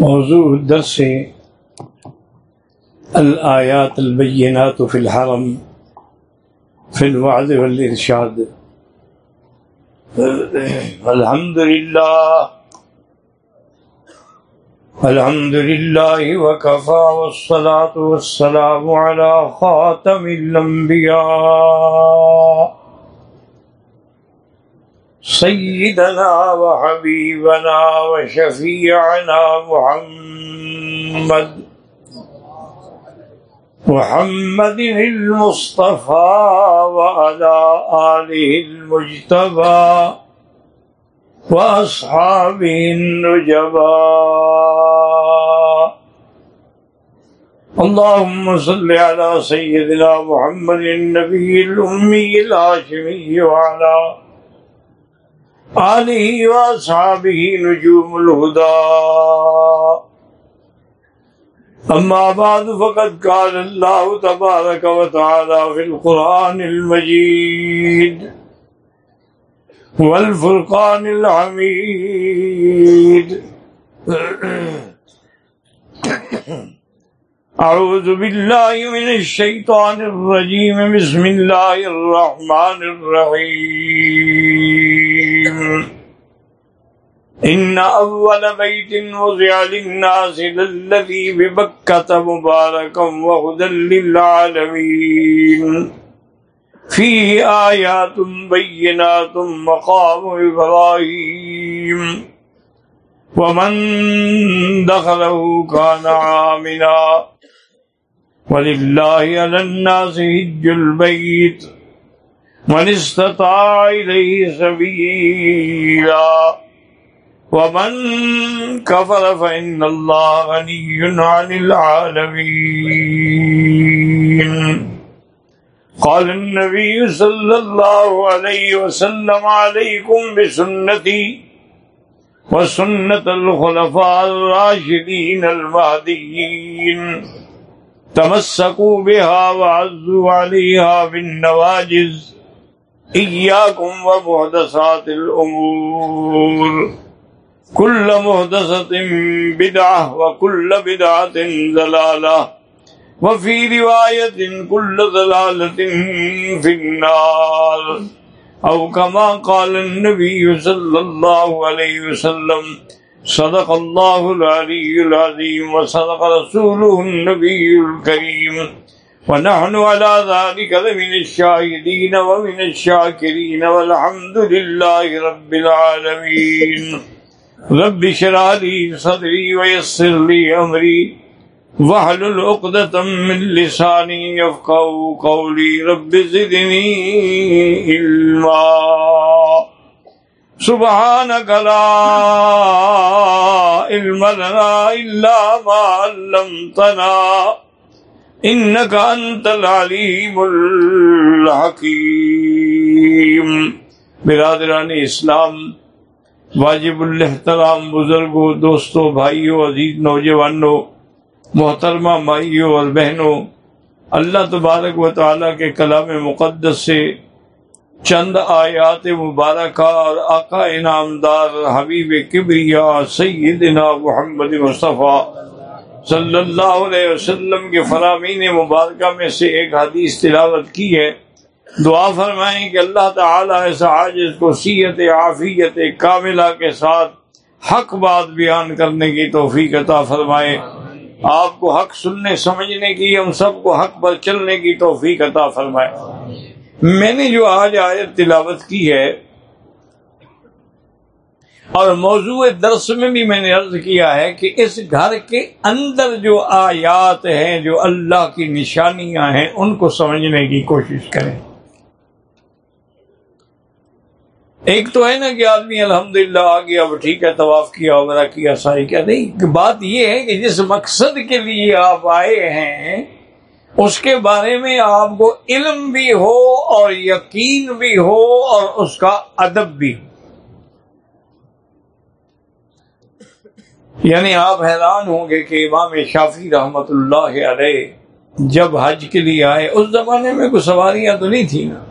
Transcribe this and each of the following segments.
موضوع درس الآيات البينات في الحرم في الوعد والإرشاد الحمد لله الحمد لله وكفى والصلاة والسلام على خاتم الأنبياء سيدنا وحبيبنا وشفيعنا محمد محمد المصطفى وعلى آله المجتبى وأصحابه النجباء اللهم صل على سيدنا محمد النبي الأمي الهاشمي وعلى آله وأصحابه نجوم الهدى أما بعد فقد قال الله تبارك وتعالى في القرآن المجيد والفرقان الحميد أعوذ بالله من الشيطان الرجيم. بسم الله الرحمن الرحيم. إن أول بيت وضع للناس للذي ببكة مباركا وهدى للعالمين. فيه آيات بينات مقام إبراهيم. ومن دخله كان عامنا ولله على الناس هج البيت من استطاع إليه سبيلا ومن كفر فإن الله غني عن العالمين قال النبي صلى الله عليه وسلم عليكم بسنتي وسنة الخلفاء الراشدين المهديين تمسكوا بها وعزوا عليها بالنواجز إياكم ومحدثات الأمور. كل محدثة بدعة وكل بدعة ضلالة. وفي رواية كل ضلالة في النار. أو كما قال النبي صلى الله عليه وسلم صدق الله العلي العظيم وصدق رسوله النبي الكريم ونحن على ذلك من الشاهدين ومن الشاكرين والحمد لله رب العالمين رب شرح لي صدري ويسر لي أمري وحل العقدة من لساني يفقه قولي رب زدني علما. سبحانك لا علم لنا إلا ما علمتنا إنك أنت العليم الحكيم. برادران اسلام، واجب الاحترام بزرگوں دوستوں بھائیوں عزیز نوجوانوں محترمہ مائیوں اور بہنوں اللہ تبارک و تعالیٰ کے کلام مقدس سے چند آیات مبارکہ اور آقا انعامدار حبیب کبریا سیدنا محمد مصطفیٰ صلی اللہ علیہ وسلم کے فرامین مبارکہ میں سے ایک حدیث تلاوت کی ہے۔ دعا فرمائیں کہ اللہ تعالیٰ ایسا عاجز کو سیت عافیت کاملہ کے ساتھ حق بات بیان کرنے کی توفیق عطا فرمائے۔ آپ کو حق سننے، سمجھنے کی، ہم سب کو حق پر چلنے کی توفیق عطا فرمائے۔ میں نے جو آج آیت تلاوت کی ہے اور موضوع درس میں بھی میں نے عرض کیا ہے کہ اس گھر کے اندر جو آیات ہیں، جو اللہ کی نشانیاں ہیں، ان کو سمجھنے کی کوشش کریں۔ ایک تو ہے نا کہ آدمی الحمدللہ للہ آ گیا اب ٹھیک ہے، طواف کیا وغیرہ کیا، ساری کیا۔ نہیں بات یہ ہے کہ جس مقصد کے لیے آپ آئے ہیں اس کے بارے میں آپ کو علم بھی ہو اور یقین بھی ہو اور اس کا ادب بھی ہو۔ یعنی آپ حیران ہوں گے کہ امام شافی رحمت اللہ علیہ جب حج کے لیے آئے، اس زمانے میں کوئی سواریاں تو نہیں تھی نا۔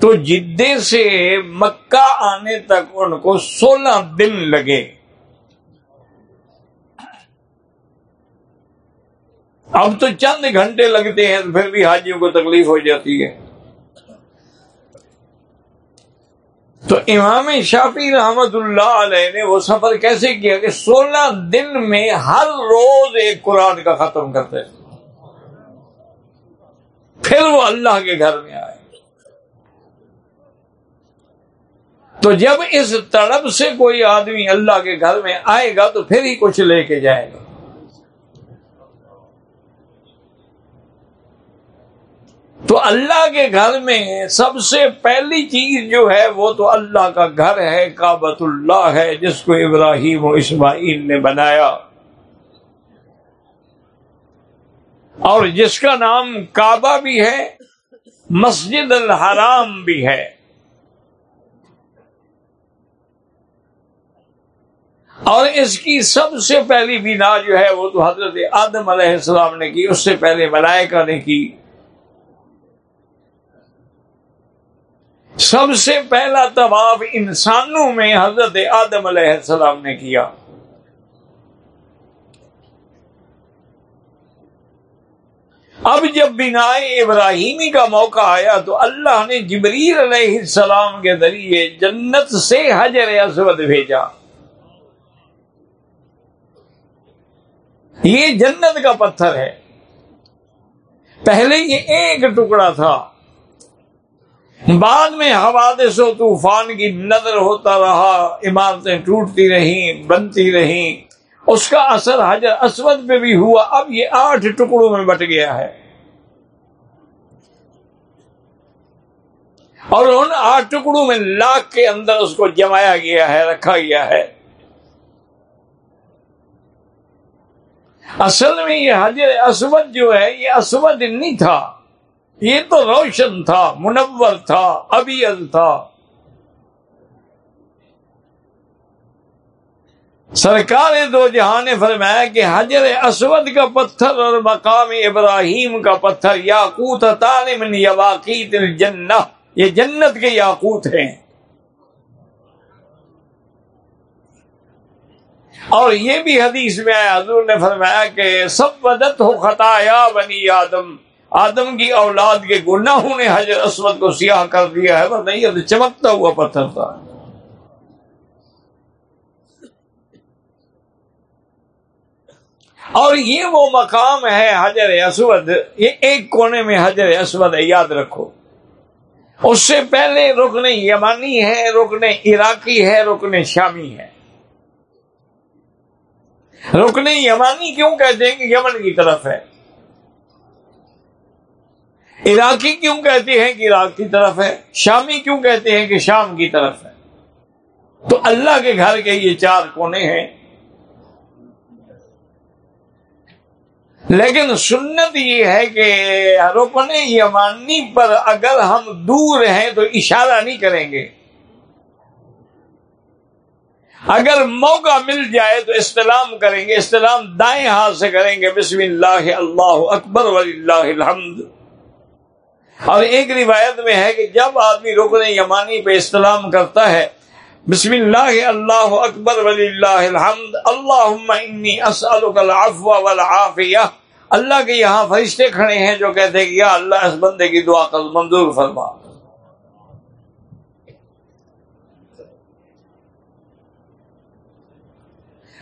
تو جدے سے مکہ آنے تک ان کو سولہ دن لگے۔ اب تو چند گھنٹے لگتے ہیں پھر بھی حاجیوں کو تکلیف ہو جاتی ہے۔ تو امام شافی رحمت اللہ علیہ نے وہ سفر کیسے کیا کہ سولہ دن میں ہر روز ایک قرآن کا ختم کرتے پھر وہ اللہ کے گھر میں آئے۔ تو جب اس تڑپ سے کوئی آدمی اللہ کے گھر میں آئے گا تو پھر ہی کچھ لے کے جائے گا۔ تو اللہ کے گھر میں سب سے پہلی چیز جو ہے وہ تو اللہ کا گھر ہے کابت اللہ ہے، جس کو ابراہیم و اسماعیل نے بنایا۔ اور جس کا نام کعبہ بھی ہے، مسجد الحرام بھی ہے۔ اور اس کی سب سے پہلی بنا جو ہے وہ تو حضرت آدم علیہ السلام نے کی، اس سے پہلے ملائکہ نے کی۔ سب سے پہلا طواف انسانوں میں حضرت آدم علیہ السلام نے کیا۔ اب جب بنا ابراہیمی کا موقع آیا تو اللہ نے جبریل علیہ السلام کے ذریعے جنت سے حجر اسود بھیجا۔ یہ جنت کا پتھر ہے۔ پہلے یہ ایک ٹکڑا تھا۔ بعد میں حوادث و طوفان کی نظر ہوتا رہا، عمارتیں ٹوٹتی رہیں، بنتی رہیں۔ اس کا اثر حجر اسود پہ بھی ہوا، اب یہ آٹھ ٹکڑوں میں بٹ گیا ہے۔ اور ان آٹھ ٹکڑوں میں لاکھ کے اندر اس کو جمایا گیا ہے، رکھا گیا ہے۔ اصل میں یہ حجر اسود جو ہے، یہ اسود نہیں تھا۔ یہ تو روشن تھا، منور تھا، ابیل تھا۔ سرکار دو جہاں نے فرمایا کہ حجر اسود کا پتھر اور مقام ابراہیم کا پتھر، یاقوت تعلیم یواقیت الجنہ۔ یہ جنت کے یاقوت ہیں۔ اور یہ بھی حدیث میں آیا، حضور نے فرمایا کہ سب بدت ہو خطایا بنی آدم۔ آدم کی اولاد کے گناہوں نے حجر اسود کو سیاہ کر دیا ہے وہ نہیں تو چمکتا ہوا پتھر تھا۔ اور یہ وہ مقام ہے حجر اسود، یہ ایک کونے میں حجر اسود ہے، یاد رکھو۔ اس سے پہلے رکن یمانی ہے، رکن عراقی ہے، رکن شامی ہے۔ رکن یمانی کیوں کہتے ہیں کہ یمن کی طرف ہے؟ عراقی کیوں کہتے ہیں کہ عراق کی طرف ہے؟ شامی کیوں کہتے ہیں کہ شام کی طرف ہے؟ تو اللہ کے گھر کے یہ چار کونے ہیں۔ لیکن سنت یہ ہے کہ رکن یمانی پر اگر ہم دور ہیں تو اشارہ نہیں کریں گے۔ اگر موقع مل جائے تو استلام کریں گے، استلام دائیں ہاتھ سے کریں گے۔ بسم اللہ اللہ اکبر ولی اللہ الحمد۔ اور ایک روایت میں ہے کہ جب آدمی رکن یمانی پہ استلام کرتا ہے، بسم اللہ اللہ اکبر ولی اللہ الحمد اللہ العفو والعافیہ۔ اللہ کے یہاں فرشتے کھڑے ہیں جو کہتے ہیں کہ یا اللہ اس بندے کی دعا کر، منظور فرما۔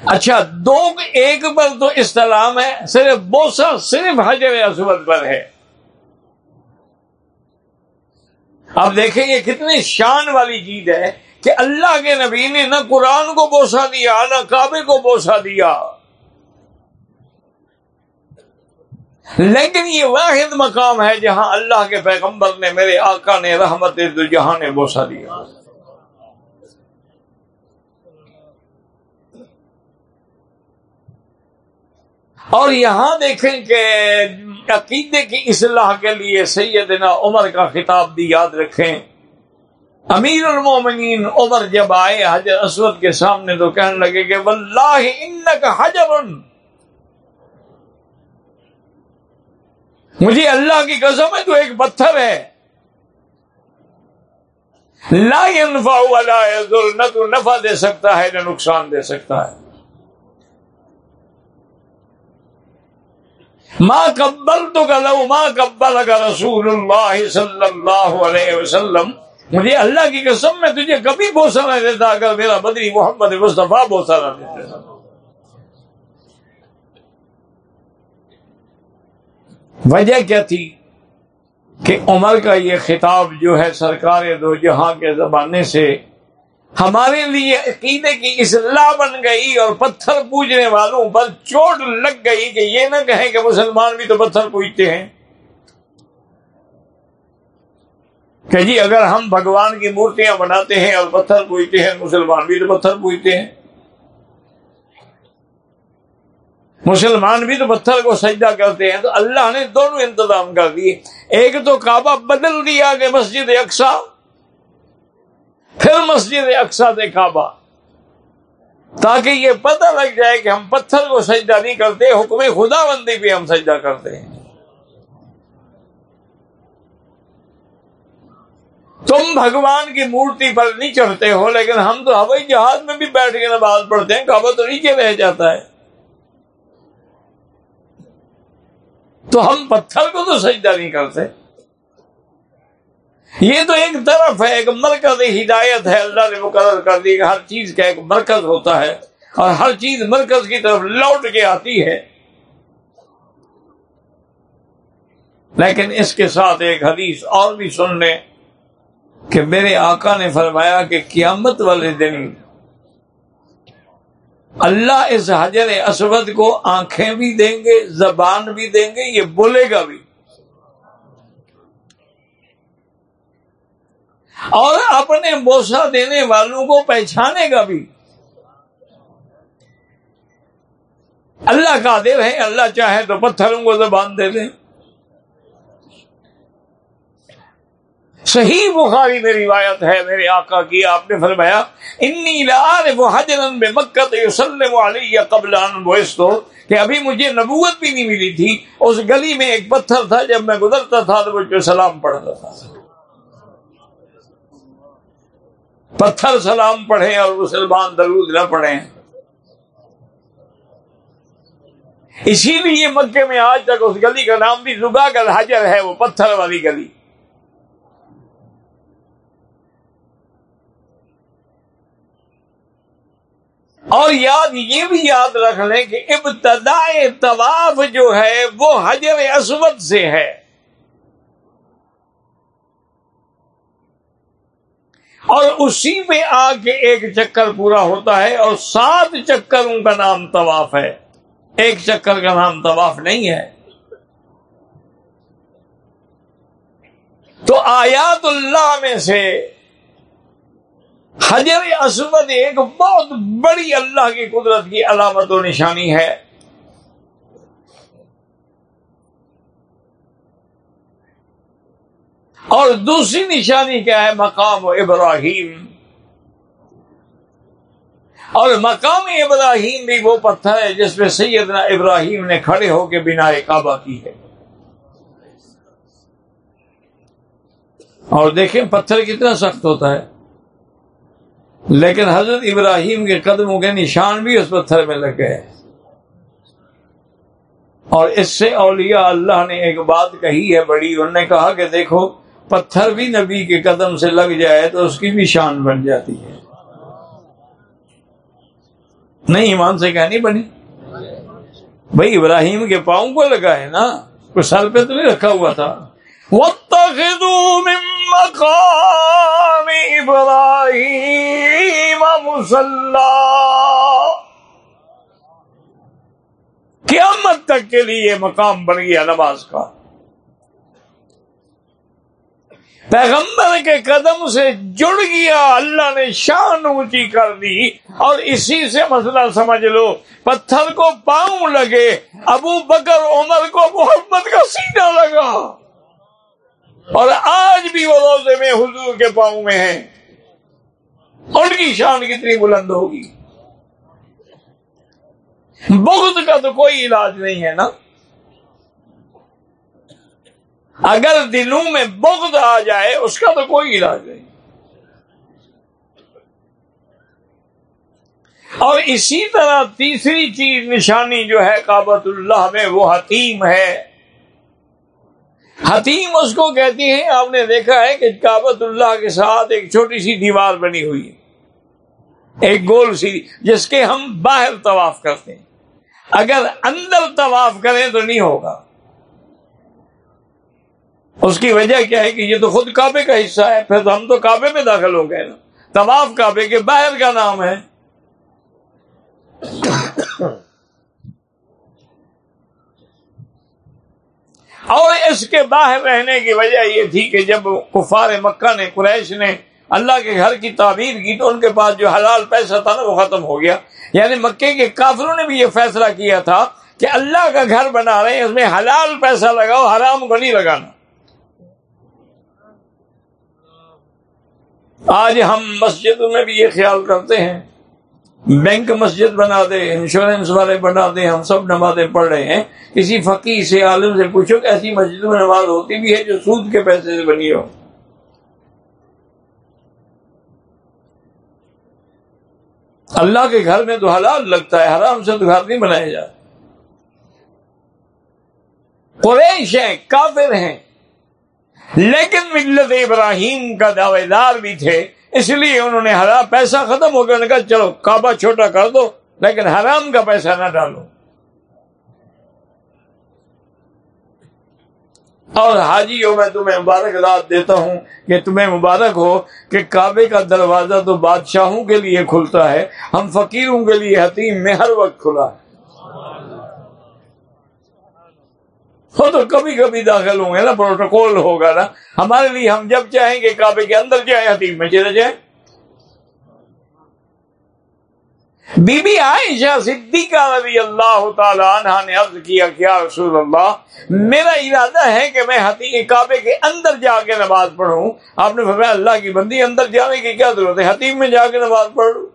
اچھا دو ایک پر تو استلام ہے، صرف بوسا صرف حجر اسود پر ہے۔ اب دیکھیں یہ کتنی شان والی چیز ہے کہ اللہ کے نبی نے نہ قرآن کو بوسا دیا، نہ کعبے کو بوسا دیا۔ لیکن یہ واحد مقام ہے جہاں اللہ کے پیغمبر نے، میرے آقا نے، رحمت جہاں نے بوسا دیا۔ اور یہاں دیکھیں کہ عقیدے کی اصلاح کے لیے سیدنا عمر کا خطاب بھی یاد رکھیں۔ امیر المومنین عمر جب آئے حجر اسود کے سامنے تو کہنے لگے کہ واللہ انک حجر مجھے اللہ کی قسم ہے، تو ایک پتھر ہے۔ لا ينفع ولا يضر، نہ تو نفع دے سکتا ہے، نہ نقصان دے سکتا ہے۔ ماں کبل تو لو ماں کبل کا رسول اللہ صلی اللہ علیہ وسلم. مجھے اللہ کی قسم، میں تجھے کبھی بوسا نہ دیتا اگر میرا بدری محمد مصطفیٰ بوسا نہ دیتا۔ وجہ کیا تھی؟ کہ عمر کا یہ خطاب جو ہے سرکار دو جہاں کے زمانے سے ہمارے لیے عقیدے کی اصلاح بن گئی اور پتھر پوجنے والوں پر چوٹ لگ گئی کہ یہ نہ کہیں کہ مسلمان بھی تو پتھر پوجتے ہیں۔ کہ جی اگر ہم بھگوان کی مورتیاں بناتے ہیں اور پتھر پوجتے ہیں، مسلمان بھی تو پتھر پوجتے ہیں۔ مسلمان بھی تو پتھر کو سجدہ کرتے ہیں۔ تو اللہ نے دونوں انتظام کر دیے۔ ایک تو کعبہ بدل دیا کہ مسجد اقسا پھر مسجد اقسا سے کعبہ۔ تاکہ یہ پتہ لگ جائے کہ ہم پتھر کو سجدہ نہیں کرتے، حکم خدا بندی پہ ہم سجدہ کرتے ہیں۔ تم بھگوان کی مورتی پر نہیں چڑھتے ہو، لیکن ہم تو ہوائی جہاز میں بھی بیٹھ کے نماز پڑھتے ہیں، کعبہ تو نیچے رہ جاتا ہے۔ تو ہم پتھر کو تو سجدہ نہیں کرتے۔ یہ تو ایک طرف ہے، ایک مرکز ہدایت ہے، اللہ نے مقرر کر دی کہ ہر چیز کا ایک مرکز ہوتا ہے اور ہر چیز مرکز کی طرف لوٹ کے آتی ہے۔ لیکن اس کے ساتھ ایک حدیث اور بھی سن لیں کہ میرے آقا نے فرمایا کہ قیامت والے دن اللہ اس حجر اسود کو آنکھیں بھی دیں گے، زبان بھی دیں گے، یہ بولے گا بھی۔ اور اپنے بوسا دینے والوں کو پہچانے گا بھی۔ اللہ کا دے رہے اللہ چاہے تو پتھروں کو زبان دے دیں صحیح بخاری میں روایت ہے، میرے آقا کی، آپ نے فرمایا، انی حجرن بے مکت یسلم علیہ قبل ان کہ ابھی مجھے نبوت بھی نہیں ملی تھی، اس گلی میں ایک پتھر تھا، جب میں گزرتا تھا تو مجھ پہ سلام پڑھتا تھا۔ پتھر سلام پڑھیں اور مسلمان درود نہ پڑھیں۔ اسی لیے مکے میں آج تک اس گلی کا نام بھی زبا کا حجر ہے، وہ پتھر والی گلی۔ اور یاد یہ بھی یاد رکھ لیں کہ ابتدائے طواف جو ہے، وہ حجر اسود سے ہے۔ اور اسی میں آ کے ایک چکر پورا ہوتا ہے اور سات چکروں کا نام طواف ہے۔ ایک چکر کا نام طواف نہیں ہے۔ تو آیات اللہ میں سے حجر اسود ایک بہت بڑی اللہ کی قدرت کی علامت و نشانی ہے۔ اور دوسری نشانی کیا ہے؟ مقام ابراہیم۔ اور مقام ابراہیم بھی وہ پتھر ہے جس میں سیدنا ابراہیم نے کھڑے ہو کے بنا کعبہ کی ہے۔ اور دیکھیں پتھر کتنا سخت ہوتا ہے۔ لیکن حضرت ابراہیم کے قدموں کے نشان بھی اس پتھر میں لگ گئے اور اس سے اولیاء اللہ نے ایک بات کہی ہے بڑی، انہوں نے کہا کہ دیکھو پتھر بھی نبی کے قدم سے لگ جائے تو اس کی بھی شان بن جاتی ہے۔ نہیں ایمان سے کہنی بنی؟ بھائی ابراہیم کے پاؤں کو لگا ہے نا، کوئی سال پہ تو نہیں رکھا ہوا تھا۔ واتخذوا من مقام ابراہیم قیامت تک کے لیے مقام بن گیا نماز کا۔ پیغمبر کے قدم سے جڑ گیا، اللہ نے شان اونچی کر دی۔ اور اسی سے مسئلہ سمجھ لو، پتھر کو پاؤں لگے، ابو بکر، عمر کو محمد کا سینہ لگا۔ اور آج بھی وہ روزے میں حضور کے پاؤں میں ہیں۔ ان کی شان کتنی بلند ہوگی؟ بغض کا تو کوئی علاج نہیں ہے نا۔ اگر دلوں میں بغض آ جائے، اس کا تو کوئی علاج نہیں۔ اور اسی طرح تیسری چیز نشانی جو ہے کابت اللہ میں، وہ حتیم ہے۔ حتیم اس کو کہتی ہیں آپ نے دیکھا ہے کہ کابت اللہ کے ساتھ ایک چھوٹی سی دیوار بنی ہوئی ہے۔ ایک گول سی، جس کے ہم باہر طواف کرتے ہیں۔ اگر اندر طواف کریں تو نہیں ہوگا۔ اس کی وجہ کیا ہے کہ یہ تو خود کعبے کا حصہ ہے، پھر تو ہم تو کعبے میں داخل ہو گئے نا۔ طواف کعبے کے باہر کا نام ہے۔ اور اس کے باہر رہنے کی وجہ یہ تھی کہ جب کفار مکہ نے، قریش نے اللہ کے گھر کی تعبیر کی تو ان کے پاس جو حلال پیسہ تھا نا، وہ ختم ہو گیا۔ یعنی مکے کے کافروں نے بھی یہ فیصلہ کیا تھا کہ اللہ کا گھر بنا رہے ہیں، اس میں حلال پیسہ لگاؤ، حرام کو نہیں لگانا۔ آج ہم مسجد میں بھی یہ خیال کرتے ہیں۔ بینک مسجد بنا دے، انشورنس والے بنا دے، ہم سب نمازیں پڑھ رہے ہیں۔ کسی فقیر سے عالم سے پوچھو کہ ایسی مسجد میں نماز ہوتی بھی ہے جو سود کے پیسے سے بنی ہو۔ اللہ کے گھر میں تو حلال لگتا ہے، حرام سے تو گھر نہیں بنایا جاتا۔ قریش ہیں، کافر ہیں۔ لیکن ملت ابراہیم کا دعوے دار بھی تھے، اس لیے انہوں نے حرام پیسہ ختم ہو گیا۔ کہا، چلو، کعبہ چھوٹا کر دو، لیکن حرام کا پیسہ نہ ڈالو۔ اور حاجی ہو میں تمہیں مبارک رات دیتا ہوں کہ تمہیں مبارک ہو کہ کعبے کا دروازہ تو بادشاہوں کے لیے کھلتا ہے، ہم فقیروں کے لیے حتیم میں ہر وقت کھلا ہے۔ وہ تو کبھی کبھی داخل ہوں گے نا، پروٹوکول ہوگا نا۔ ہمارے لیے ہم جب چاہیں گے کعبے کے اندر جائیں، حتیم میں چلے جائیں۔ بی بی عائشہ صدیقہ رضی اللہ تعالی عنہ نے عرض کیا کیا رسول اللہ، میرا ارادہ ہے کہ میں حتیم کعبے کے اندر جا کے نماز پڑھوں۔ آپ نے فرمایا اللہ کی بندی اندر جانے کی کیا ضرورت ہے؟ حتیم میں جا کے نماز پڑھوں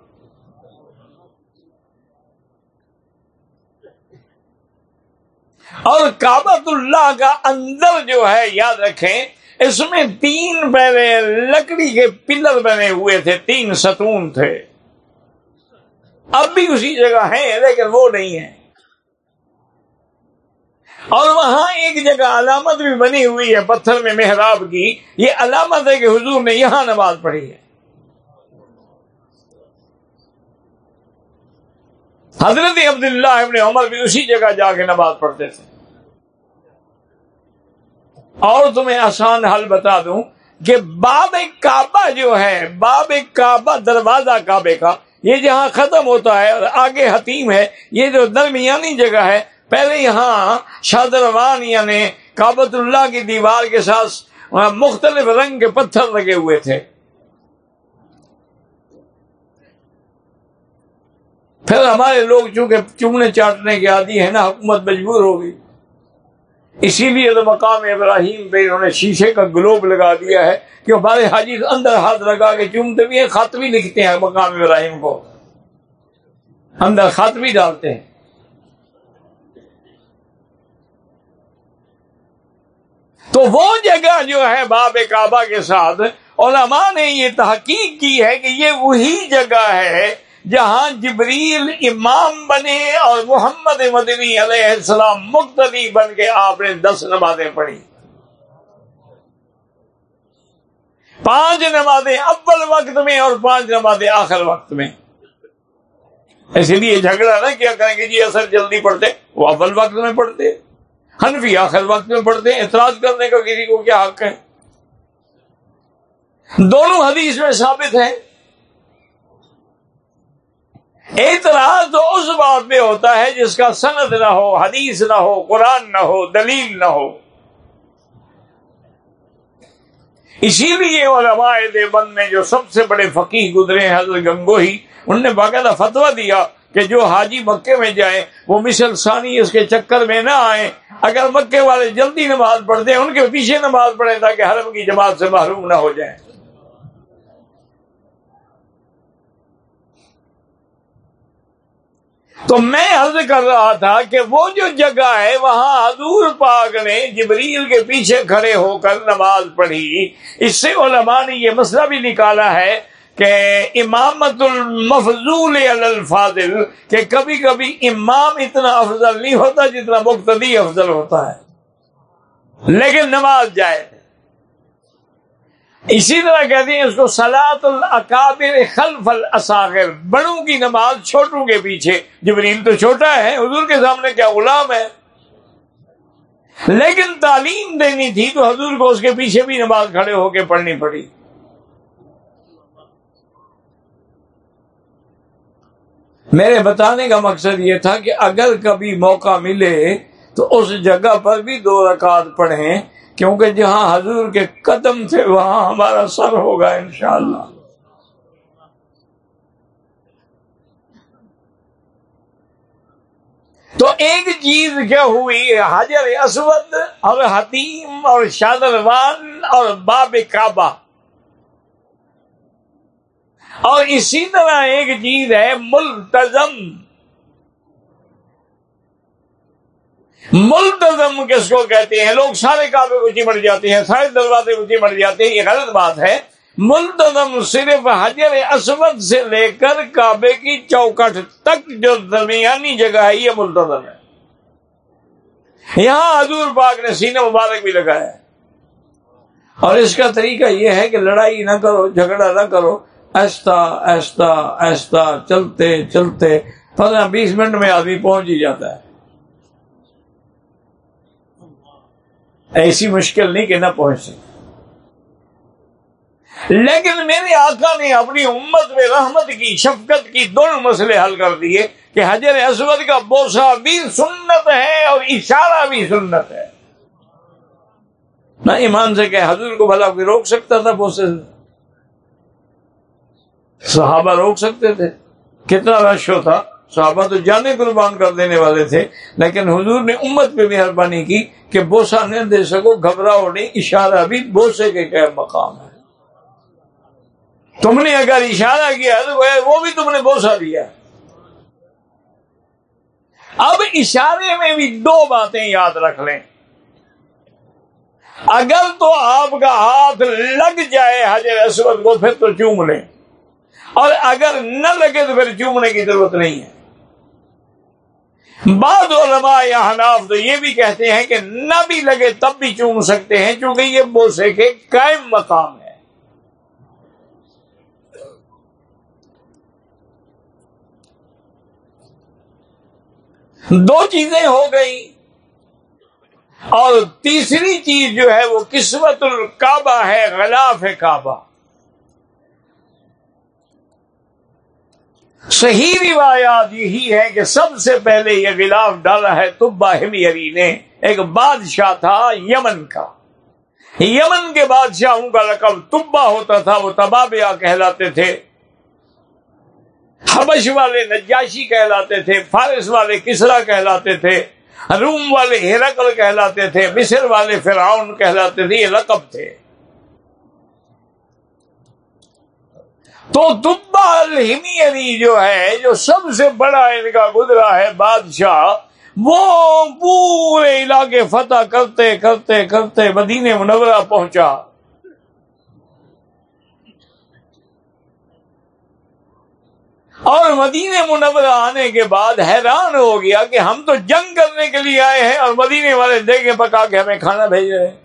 اور کابت اللہ کا اندر جو ہے، یاد رکھیں، اس میں تین پہلے لکڑی کے پلر بنے ہوئے تھے، تین ستون تھے۔ اب بھی اسی جگہ ہیں، لیکن وہ نہیں ہے اور وہاں ایک جگہ علامت بھی بنی ہوئی ہے، پتھر میں محراب کی۔ یہ علامت ہے کہ حضور نے یہاں نماز پڑھی ہے۔ حضرت عبداللہ ابن عمر بھی اسی جگہ جا کے نماز پڑھتے تھے۔ اور تمہیں آسان حل بتا دوں کہ باب کعبہ جو ہے، باب کعبہ دروازہ کعبے کا، یہ جہاں ختم ہوتا ہے اور آگے حتیم ہے، یہ جو درمیانی جگہ ہے، پہلے یہاں شادروان یعنی کابت اللہ کی دیوار کے ساتھ مختلف رنگ کے پتھر لگے ہوئے تھے۔ پھر ہمارے لوگ چونکہ چومنے چاٹنے کے عادی ہیں نا، حکومت مجبور ہو گئی اسی لیے تو مقام ابراہیم پہ انہوں نے شیشے کا گلوب لگا دیا ہے کہ ہمارے حاجی اندر ہاتھ لگا کے چومتے بھی ہیں خط بھی لکھتے ہیں مقام ابراہیم کو۔ اندر خط بھی ڈالتے ہیں۔ تو وہ جگہ جو ہے باب کعبہ کے ساتھ، علماء نے یہ تحقیق کی ہے کہ یہ وہی جگہ ہے جہاں جبریل امام بنے اور محمد مدنی علیہ السلام مقتدی بن کے آپ نے دس نمازیں پڑھی۔ پانچ نمازیں اول وقت میں اور پانچ نمازیں آخر وقت میں۔ اسی لیے جھگڑا نہ کیا کریں گے جی اثر جلدی پڑھتے وہ اول وقت میں پڑھتے، حنفی آخر وقت میں پڑھتے، اعتراض کرنے کا کسی کو کیا حق ہے؟ دونوں حدیث میں ثابت ہیں۔ اعتراض تو اس بات میں ہوتا ہے جس کا سند نہ ہو، حدیث نہ ہو، قرآن نہ ہو، دلیل نہ ہو۔ اسی لیے علماء دیوبند میں جو سب سے بڑے فقیر گزرے ہیں، حضرت گنگوہی، ان نے باقاعدہ فتوا دیا کہ جو حاجی مکے میں جائے وہ مثل ثانی اس کے چکر میں نہ آئے اگر مکے والے جلدی نماز پڑھتے ہیں، ان کے پیچھے نماز پڑھیں تاکہ حرم کی جماعت سے محروم نہ ہو جائیں۔ تو میں عرض کر رہا تھا کہ وہ جو جگہ ہے، وہاں حضور پاک نے جبریل کے پیچھے کھڑے ہو کر نماز پڑھی۔ اس سے علماء نے یہ مسئلہ بھی نکالا ہے کہ امامت المفضول الفاظل کہ کبھی کبھی امام اتنا افضل نہیں ہوتا جتنا مقتدی افضل ہوتا ہے۔ لیکن نماز جائے اسی طرح کہتے ہیں اس کو سلاط القابر خلف الصاغر بڑوں کی نماز چھوٹوں کے پیچھے۔ جبریل تو چھوٹا ہے، حضور کے سامنے کیا غلام ہے؟ لیکن تعلیم دینی تھی تو حضور کو اس کے پیچھے بھی نماز کھڑے ہو کے پڑھنی پڑی۔ میرے بتانے کا مقصد یہ تھا کہ اگر کبھی موقع ملے تو اس جگہ پر بھی دو رکعت پڑھیں۔ کیونکہ جہاں حضور کے قدم تھے، وہاں ہمارا سر ہوگا انشاءاللہ۔ تو ایک چیز کیا ہوئی، حجر اسود اور حتیم اور شادروان اور باب کعبہ۔ اور اسی طرح ایک چیز ہے ملتظم ملتظم کس کو کہتے ہیں؟ لوگ سارے کعبے کو چمٹ جاتے ہیں، سارے دروازے کو چمٹ جاتے ہیں۔ یہ غلط بات ہے۔ ملتظم صرف حجر اسود سے لے کر کعبے کی چوکٹ تک جو درمیانی جگہ ہے، یہ ملتظم ہے۔ یہاں حضور پاک نے سینہ مبارک بھی لگایا ہے۔ اور اس کا طریقہ یہ ہے کہ لڑائی نہ کرو، جھگڑا نہ کرو۔ ایستا ایستا ایستا چلتے چلتے۔ پندرہ بیس منٹ میں آدمی پہنچ ہی جاتا ہے۔ ایسی مشکل نہیں کہ نہ پہنچ سکے۔ لیکن میرے آقا نے اپنی امت میں رحمت کی، شفقت کی دونوں مسئلے حل کر دیے کہ حجر اسود کا بوسا بھی سنت ہے اور اشارہ بھی سنت ہے۔ نہ ایمان سے کہ حضور کو بھلا کوئی روک سکتا تھا بوسے سے۔ صحابہ روک سکتے تھے۔ کتنا رش ہوتا۔ صحابہ تو جانے قربان کر دینے والے تھے، لیکن حضور نے امت پہ مہربانی کی کہ بوسا نہیں دے سکو، گھبراؤ نہیں، اشارہ بھی بوسے کے کیا مقام ہے۔ تم نے اگر اشارہ کیا تو وہ بھی تم نے بوسا دیا۔ اب اشارے میں بھی دو باتیں یاد رکھ لیں۔ اگر تو آپ کا ہاتھ لگ جائے حجر اسود کو، پھر تو چوم لیں۔ اور اگر نہ لگے تو پھر چومنے کی ضرورت نہیں ہے۔ بعض علماء یا حناف تو یہ بھی کہتے ہیں کہ نہ بھی لگے تب بھی چوم سکتے ہیں کیونکہ یہ بوسے کے قائم مقام ہے۔ دو چیزیں ہو گئی اور تیسری چیز جو ہے وہ قسمت الکعبہ ہے، غلاف ہے کعبہ۔ صحیح روایات یہی ہے کہ سب سے پہلے یہ غلاف ڈالا ہے تبا ہمی نے، ایک بادشاہ تھا یمن کا۔ یمن کے بادشاہوں کا رقم تبا ہوتا تھا، وہ تبابیا کہلاتے تھے۔ حبش والے نجاشی کہلاتے تھے، فارس والے کسرا کہلاتے تھے، روم والے ہرکل کہلاتے تھے، مصر والے فرعون کہلاتے تھے، یہ رقب تھے۔ تو دبا الہمی علی جو ہے، جو سب سے بڑا ان کا گزرا ہے بادشاہ، وہ پورے علاقے فتح کرتے کرتے کرتے مدینے منورہ پہنچا۔ اور مدینے منورہ آنے کے بعد حیران ہو گیا کہ ہم تو جنگ کرنے کے لیے آئے ہیں اور مدینے والے دے پکا کے ہمیں کھانا بھیج رہے ہیں۔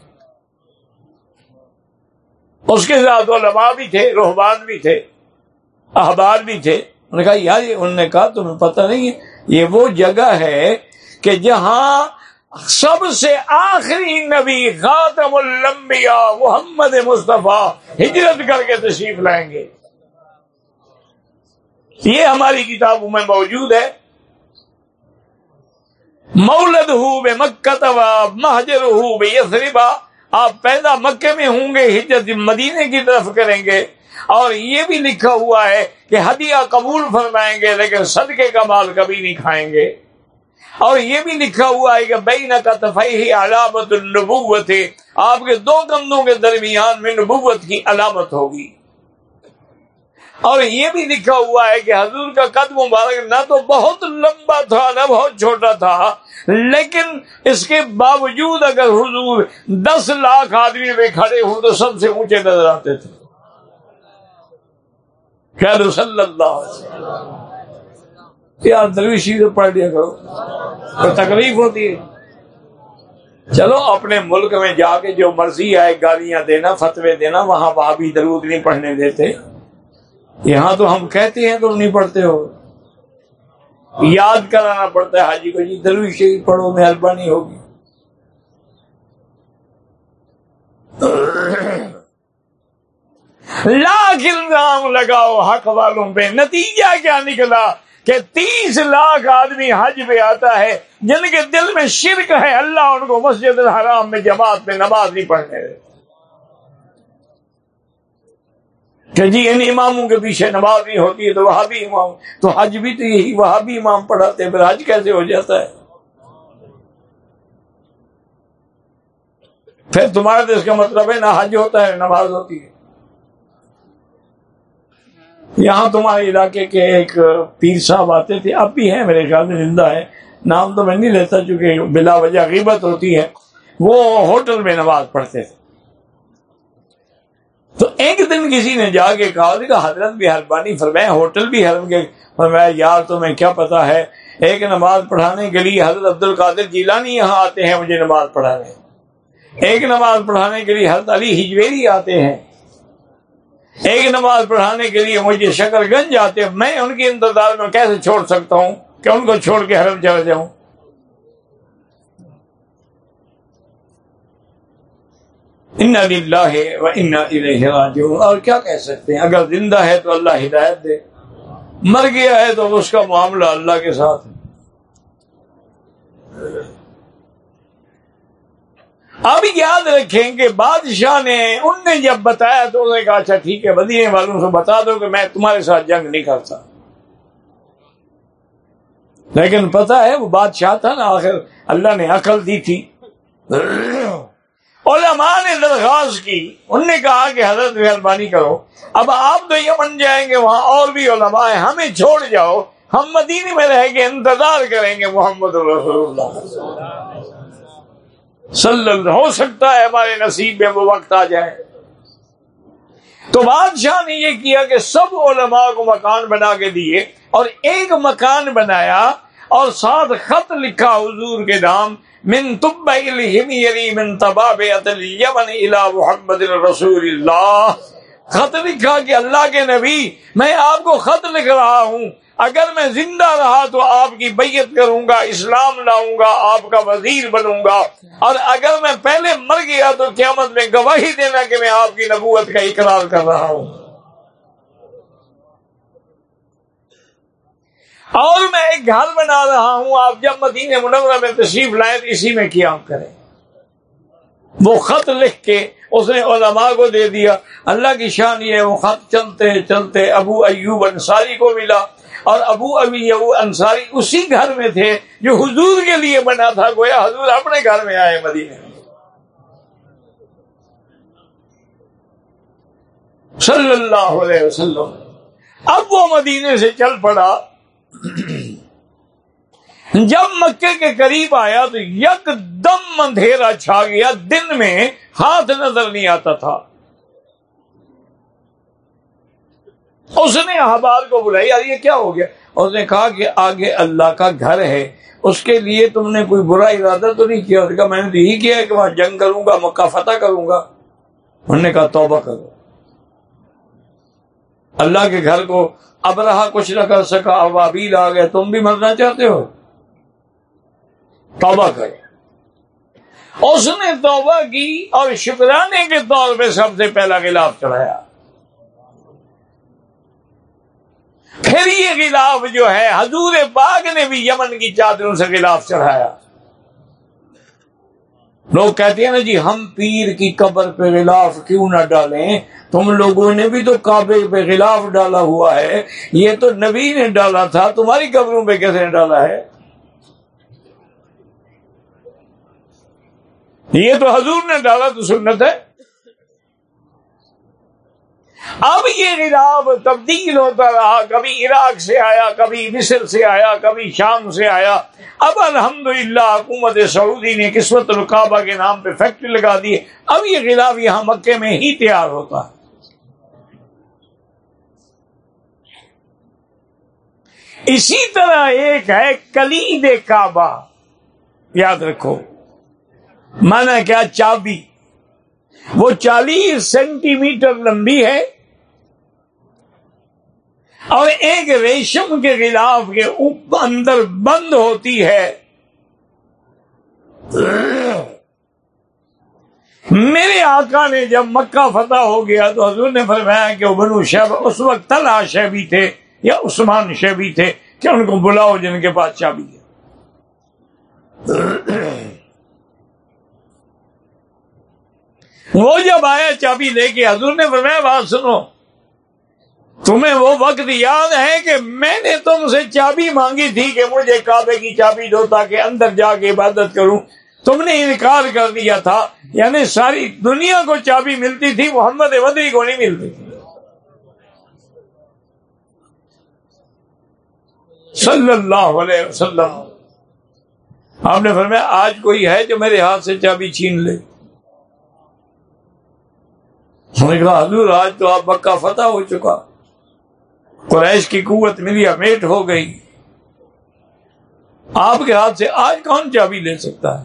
اس کے ساتھ علماء بھی تھے روحبان بھی تھے۔ احبار بھی تھے۔ انہوں نے کہا، یار انہوں نے کہا، تمہیں پتہ نہیں یہ وہ جگہ ہے کہ جہاں سب سے آخری نبی خاتم الانبیاء محمد مصطفیٰ ہجرت کر کے تشریف لائیں گے۔ یہ ہماری کتابوں میں موجود ہے۔ مولد ہو بے مکت مہجر ہو بے یسریبا آپ پیدا مکے میں ہوں گے، ہجرت مدینے کی طرف کریں گے۔ اور یہ بھی لکھا ہوا ہے کہ ہدیہ قبول فرمائیں گے لیکن صدقے کا مال کبھی نہیں کھائیں گے۔ اور یہ بھی لکھا ہوا ہے کہ بین کا تفیح علامت النبوت ہے آپ کے دو کندھوں کے درمیان میں نبوت کی علامت ہوگی۔ اور یہ بھی لکھا ہوا ہے کہ حضور کا قد مبارک نہ تو بہت لمبا تھا، نہ بہت چھوٹا تھا، لیکن اس کے باوجود اگر حضور دس لاکھ آدمی میں کھڑے ہوں تو سب سے اونچے نظر آتے تھے۔ خیر صلی اللہ یار درویشی تو پڑھ لیا کرو. تو تکلیف ہوتی ہے. چلو اپنے ملک میں جا کے جو مرضی آئے گالیاں دینا، فتوے دینا، وہاں وہاں بھی درود نہیں پڑھنے دیتے. یہاں تو ہم کہتے ہیں تم نہیں پڑھتے ہو. یاد کرانا پڑتا ہے حاجی کو جی درویشی پڑھو مہربانی ہوگی. لاکھ الزام لگاؤ، حق والوں پہ۔ نتیجہ کیا نکلا؟ کہ تیس لاکھ آدمی حج پہ آتا ہے، جن کے دل میں شرک ہے، اللہ ان کو مسجد الحرام میں جماعت میں نماز نہیں پڑھنے دے کہ جی ان اماموں کے پیچھے نماز نہیں ہوتی ہے تو وہاں بھی امام، تو حج بھی تو یہی وہاں بھی امام پڑھاتے پھر حج کیسے ہو جاتا ہے؟ پھر تمہارا تو اس کا مطلب ہے، نہ حج ہوتا ہے نماز ہوتی ہے۔ یہاں تمہارے علاقے کے ایک پیر صاحب آتے تھے، اب بھی ہیں میرے خیال میں زندہ ہے نام تو میں نہیں لیتا چونکہ بلا وجہ غیبت ہوتی ہے۔ وہ ہوٹل میں نماز پڑھتے تھے۔ تو ایک دن کسی نے جا کے کہا کہ حضرت بھی حربانی فرمایا، ہوٹل بھی حرم کے فرمایا، یار تمہیں کیا پتا ہے، ایک نماز پڑھانے کے لیے حضرت عبد القادر جیلانی یہاں آتے ہیں، مجھے نماز پڑھانے۔ ایک نماز پڑھانے کے لیے حضرت علی ہجویری آتے ہیں۔ ایک نماز پڑھانے کے لیے مجھے شکر گنج آتے میں ان کے انتظار میں کیسے چھوڑ سکتا ہوں کہ ان کو چھوڑ کے حرم چلا جاؤں؟ ان و راجعون۔ اور کیا کہہ سکتے ہیں؟ اگر زندہ ہے تو اللہ ہدایت دے، مر گیا ہے تو اس کا معاملہ اللہ کے ساتھ۔ اب یاد رکھیں کہ بادشاہ نے ان نے جب بتایا تو انہوں نے کہا اچھا ٹھیک ہے بدینے والوں سے بتا دو کہ میں تمہارے ساتھ جنگ نہیں کرتا۔ لیکن پتا ہے، وہ بادشاہ تھا نا، آخر اللہ نے عقل دی تھی۔ علماء نے درخواست کی۔ انہوں نے کہا کہ حضرت مہربانی کرو، اب آپ تو یمن جائیں گے، وہاں اور بھی علماء ہیں، ہمیں چھوڑ جاؤ۔ ہم مدینے میں رہ کے انتظار کریں گے، محمد رسول اللہ۔ صلی اللہ ہو سکتا ہے ہمارے نصیب میں وہ وقت آ جائے۔ تو بادشاہ نے یہ کیا کہ سب علماء کو مکان بنا کے دیے اور ایک مکان بنایا اور ساتھ خط لکھا حضور کے نام، من طب من طباب یمن الى محمد رسول اللہ۔ خط لکھا کہ اللہ کے نبی، میں آپ کو خط لکھ رہا ہوں۔ اگر میں زندہ رہا تو آپ کی بیعت کروں گا، اسلام لاؤں گا، آپ کا وزیر بنوں گا۔ اور اگر میں پہلے مر گیا تو قیامت میں گواہی دینا کہ میں آپ کی نبوت کا اقرار کر رہا ہوں۔ اور میں ایک گھر بنا رہا ہوں، آپ جب مدینہ منورہ میں تشریف لائیں تو اسی میں قیام کریں۔ وہ خط لکھ کے اس نے علماء کو دے دیا۔ اللہ کی شان یہ وہ خط چلتے چلتے ابو ایوب انصاری کو ملا۔ اور ابو ابی انصاری اسی گھر میں تھے جو حضور کے لیے بنا تھا، گویا حضور اپنے گھر میں آئے مدینے میں۔ صلی اللہ علیہ وسلم۔ اب وہ مدینے سے چل پڑا۔ جب مکے کے قریب آیا تو یک دم اندھیرا چھا گیا، دن میں ہاتھ نظر نہیں آتا تھا۔ اس نے احبار کو بلائی یار یہ کیا ہو گیا؟ اس نے کہا کہ آگے اللہ کا گھر ہے، اس کے لیے تم نے کوئی برا ارادہ تو نہیں کیا؟ کہا، میں نے تو یہی کیا ہے کہ وہاں جنگ کروں گا، مکہ فتح کروں گا۔ انہوں نے کہا، توبہ کرو۔ اللہ کے گھر کو اب رہا کچھ نہ کر سکا، اب ابھی آ گئے۔ تم بھی مرنا چاہتے ہو؟ توبہ کرو۔ اس نے توبہ کی اور شکرانے کے طور پہ سب سے پہلا خلاف چڑھایا۔ پھر یہ خلاف جو ہے، حضور باغ نے بھی یمن کی چادروں سے خلاف چڑھایا۔ لوگ کہتے ہیں نا جی ہم پیر کی قبر پہ غلاف کیوں نہ ڈالیں؟ تم لوگوں نے بھی تو کعبے پہ غلاف ڈالا ہوا ہے۔ یہ تو نبی نے ڈالا تھا، تمہاری قبروں پہ کیسے ڈالا ہے؟ یہ تو حضور نے ڈالا تو سنت ہے۔ اب یہ غلاب تبدیل ہوتا رہا، کبھی عراق سے آیا، کبھی مصر سے آیا، کبھی شام سے آیا۔ اب الحمدللہ حکومت سعودی نے قسمت القعبہ کے نام پہ فیکٹری لگا دی۔ اب یہ غلاب یہاں مکے میں ہی تیار ہوتا ہے۔ اسی طرح ایک ہے کلید کعبہ، یاد رکھو۔ مانا کیا؟ چابی۔ وہ چالیس سینٹی میٹر لمبی ہے اور ایک ریشم کے خلاف کے اندر بند ہوتی ہے۔ میرے آقا نے جب مکہ فتح ہو گیا تو حضور نے فرمایا کہ وہ بنو شہب اس وقت تلا شہبی تھے یا عثمان شہبی تھے کہ ان کو بلاؤ جن کے پاس چابی ہے۔ وہ جب آیا چابی لے کے، حضور نے فرمایا، بات سنو۔ تمہیں وہ وقت یاد ہے کہ میں نے تم سے چابی مانگی تھی کہ مجھے کعبے کی چابی دو تاکہ اندر جا کے عبادت کروں۔ تم نے انکار کر دیا تھا۔ یعنی ساری دنیا کو چابی ملتی تھی، محمد ودری کو نہیں ملتی تھی۔ صلی اللہ علیہ وسلم۔ آپ نے فرمایا، آج کوئی ہے جو میرے ہاتھ سے چابی چھین لے؟ نے کہا، حضور، آج تو آپ بکا فتح ہو چکا۔ قریش کی قوت ملی میٹ ہو گئی۔ آپ کے ہاتھ سے آج کون چابی لے سکتا ہے؟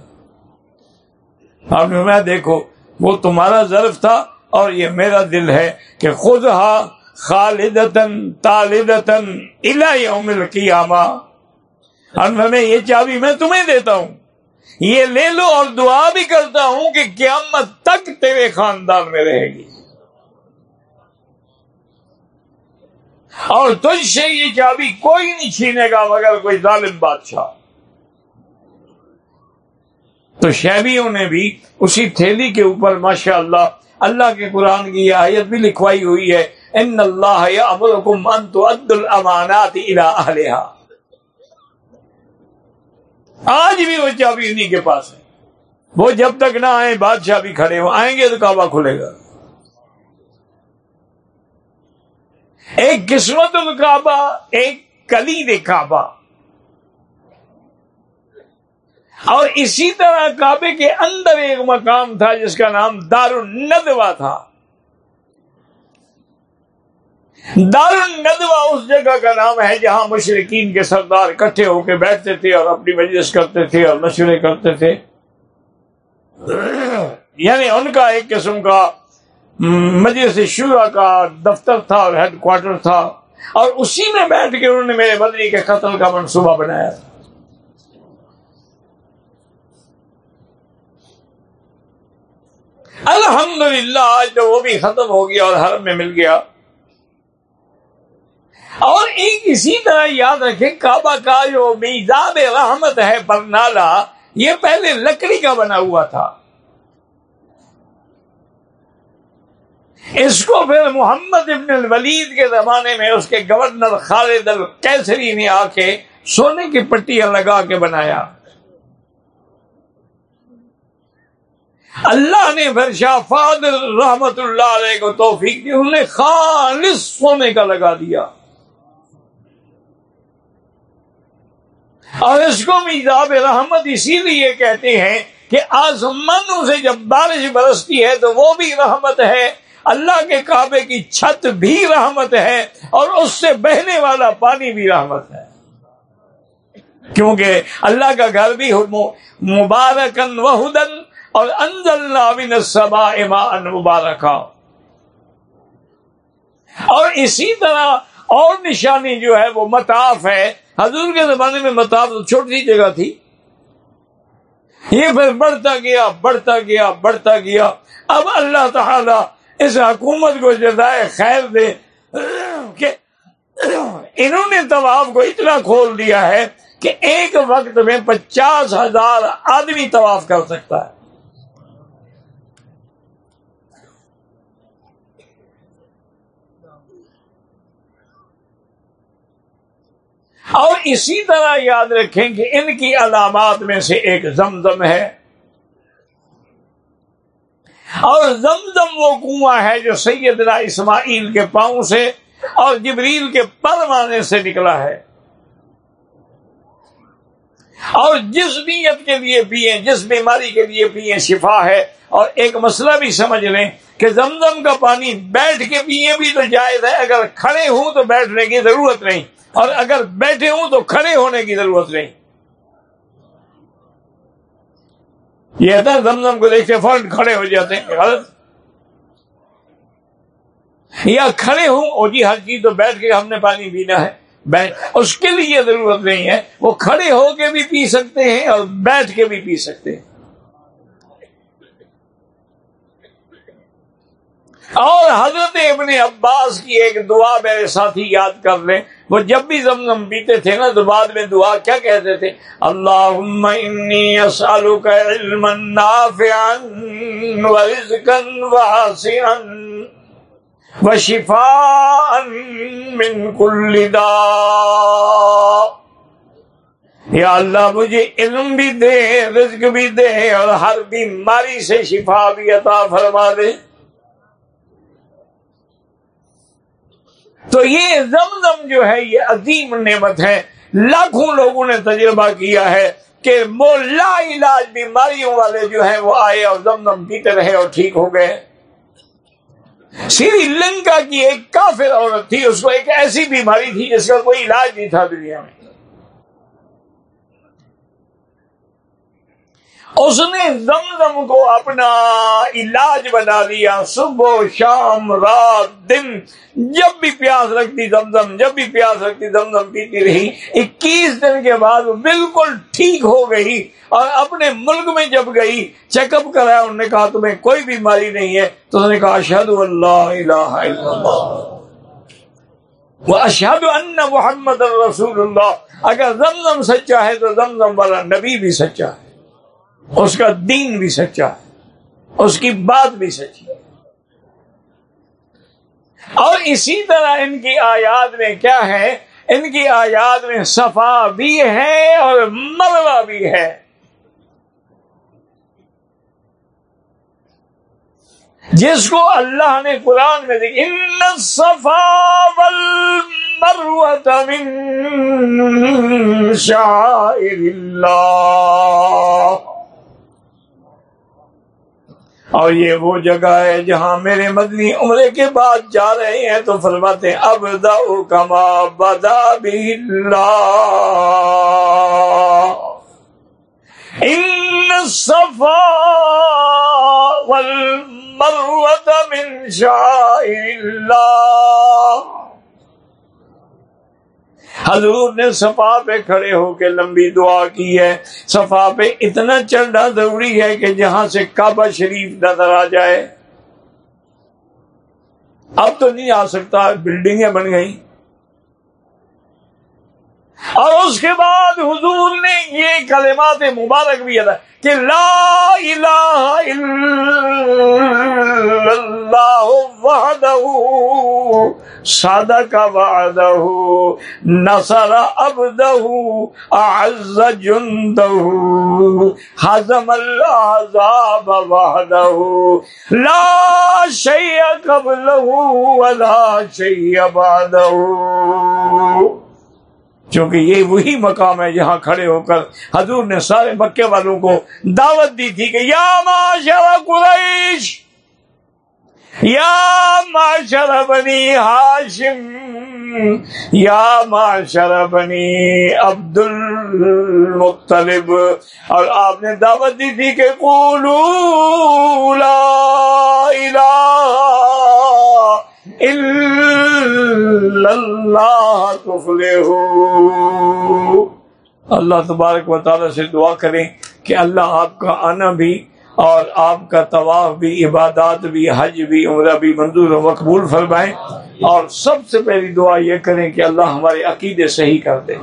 آپ نے میں دیکھو، وہ تمہارا ظرف تھا اور یہ میرا دل ہے کہ خود ہا خالدتن تالدتن یوم القیامہ۔ میں یہ چابی میں تمہیں دیتا ہوں۔ یہ لے لو اور دعا بھی کرتا ہوں کہ قیامت تک تیرے خاندان میں رہے گی۔ اور تجھ سے یہ چابی کوئی نہیں چھینے گا مگر کوئی ظالم بادشاہ۔ تو شہبیوں نے بھی اسی تھیلی کے اوپر ماشاء اللہ اللہ کے قرآن کی یہ آیت بھی لکھوائی ہوئی ہے، ان اللہ امرکم ان تؤد الامانات الى اہلها آج بھی وہ چابی انہیں کے پاس ہے وہ جب تک نہ آئے بادشاہ بھی کھڑے ہو آئیں گے تو کعبہ کھلے گا۔ ایک قسمت الکعبہ ایک کلید کعبہ۔ اور اسی طرح کعبے کے اندر ایک مقام تھا جس کا نام دار الندوا تھا۔ دار الندوا اس جگہ کا نام ہے جہاں مشرقین کے سردار اکٹھے ہو کے بیٹھتے تھے اور اپنی مجلس کرتے تھے اور مشورے کرتے تھے۔ یعنی ان کا ایک قسم کا مجلس شورا کا دفتر تھا اور ہیڈ کوارٹر تھا اور اسی میں بیٹھ کے انہوں نے میرے بدری کے قتل کا منصوبہ بنایا تھا۔ الحمد للہ آج تو وہ بھی ختم ہو گیا اور حرم میں مل گیا۔ اور ایک اسی طرح یاد رکھے کعبہ کا جو میزاب رحمت ہے برنالا یہ پہلے لکڑی کا بنا ہوا تھا۔ اس کو پھر محمد ابن الولید کے زمانے میں اس کے گورنر خالد الکیسری نے آ کے سونے کی پٹیاں لگا کے بنایا۔ اللہ نے پھر شاہ فادر رحمت اللہ علیہ کو توفیق دی، انہوں نے خالص سونے کا لگا دیا۔ اور اس کو میزاب رحمت اسی لیے کہتے ہیں کہ آسمانوں سے جب بارش برستی ہے تو وہ بھی رحمت ہے۔ اللہ کے کعبے کی چھت بھی رحمت ہے اور اس سے بہنے والا پانی بھی رحمت ہے۔ کیونکہ اللہ کا گھر بھی مبارکن وحدن اور انزل سبا امان مبارکا۔ اور اسی طرح اور نشانی جو ہے وہ متاف ہے۔ حضور کے زمانے میں متاف چھوٹی جگہ تھی۔ یہ پھر بڑھتا گیا بڑھتا گیا بڑھتا گیا۔ اب اللہ تعالی اس حکومت کو جزائے خیر دے کہ انہوں نے طواف کو اتنا کھول دیا ہے کہ ایک وقت میں پچاس ہزار آدمی طواف کر سکتا ہے۔ اور اسی طرح یاد رکھیں کہ ان کی علامات میں سے ایک زمزم ہے۔ اور زمزم وہ کنواں ہے جو سیدنا اسماعیل کے پاؤں سے اور جبریل کے پروانے سے نکلا ہے۔ اور جس نیت کے لیے پیئے، جس بیماری کے لیے پیئے، شفا ہے۔ اور ایک مسئلہ بھی سمجھ لیں کہ زمزم کا پانی بیٹھ کے پیئے بھی تو جائز ہے، اگر کھڑے ہوں تو بیٹھنے کی ضرورت نہیں۔ اور اگر بیٹھے ہوں تو کھڑے ہونے کی ضرورت نہیں۔ یہ ہے زمزم کو دیکھتے فوراً کھڑے ہو جاتے ہیں، غلط؟ یا کھڑے ہوں اور جی ہر چیز تو بیٹھ کے ہم نے پانی پینا ہے اس کے لیے ضرورت نہیں ہے، وہ کھڑے ہو کے بھی پی سکتے ہیں اور بیٹھ کے بھی پی سکتے ہیں۔ اور حضرت ابن عباس کی ایک دعا میرے ساتھی یاد کر لیں۔ وہ جب بھی زمزم پیتے تھے نا تو بعد میں دعا کیا کہتے تھے؟ اللہ انی اسالک علما نافعا ورزقا واسعا وشفاء من كل داء۔ یا اللہ مجھے علم بھی دے، رزق بھی دے اور ہر بیماری سے شفا بھی عطا فرما دے۔ تو یہ زمزم جو ہے، یہ عظیم نعمت ہے۔ لاکھوں لوگوں نے تجربہ کیا ہے کہ وہ لا علاج بیماریوں والے جو ہیں وہ آئے اور زمزم پیتے رہے اور ٹھیک ہو گئے۔ سری لنکا کی ایک کافر عورت تھی، اس کو ایک ایسی بیماری تھی جس کا کوئی علاج نہیں تھا دنیا میں۔ اس نے زمزم کو اپنا علاج بنا لیا صبح شام رات دن جب بھی پیاس رکھتی زمزم جب بھی پیاس رکھتی زمزم پیتی رہی اکیس دن کے بعد وہ بالکل ٹھیک ہو گئی اور اپنے ملک میں جب گئی چیک اپ کرایا انہوں نے کہا تمہیں کوئی بیماری نہیں ہے تو انہوں نے کہا اشد اللہ اللہ وہ اشد ان محمد رسول اللہ اگر زمزم سچا ہے تو زمزم والا نبی بھی سچا ہے اس کا دین بھی سچا ہے، اس کی بات بھی سچی ہے۔ اور اسی طرح ان کی آیات میں کیا ہے؟ ان کی آیات میں صفا بھی ہے اور مروا بھی ہے۔ جس کو اللہ نے قرآن میں دیکھی ان صفا من شاعر اللہ۔ اور یہ وہ جگہ ہے جہاں میرے مدنی عمرے کے بعد جا رہے ہیں تو فرماتے ہیں اب کما بدا ان صفا والمروة من شائر اللہ۔ حضور نے صفا پہ کھڑے ہو کے لمبی دعا کی ہے۔ صفا پہ اتنا چڑھنا ضروری ہے کہ جہاں سے کعبہ شریف نظر آ جائے۔ اب تو نہیں آ سکتا، بلڈنگیں بن گئی اور اس کے بعد حضور نے یہ کلمات مبارک بھی ادا کہ لا الہ الا اللہ۔ وحدہ صادق وعدہ نصر عبدہ اعز جندہ حزم العذاب وحدہ لا شیء قبلہ ولا شیء بعدہ کیونکہ یہ وہی مقام ہے جہاں کھڑے ہو کر حضور نے سارے مکے والوں کو دعوت دی تھی کہ یا معاشر قریش یا معاشر بنی ہاشم، یا معاشر بنی عبد المطلب اور آپ نے دعوت دی تھی کہ قولوا لا الہ اللہ اللہ تبارک و تعالیٰ سے دعا کریں کہ اللہ آپ کا آنا بھی اور آپ کا طواف بھی، عبادات بھی، حج بھی، عمرہ بھی منظور و مقبول فرمائیں اور سب سے پہلی دعا یہ کریں کہ اللہ ہمارے عقیدے صحیح کر دے۔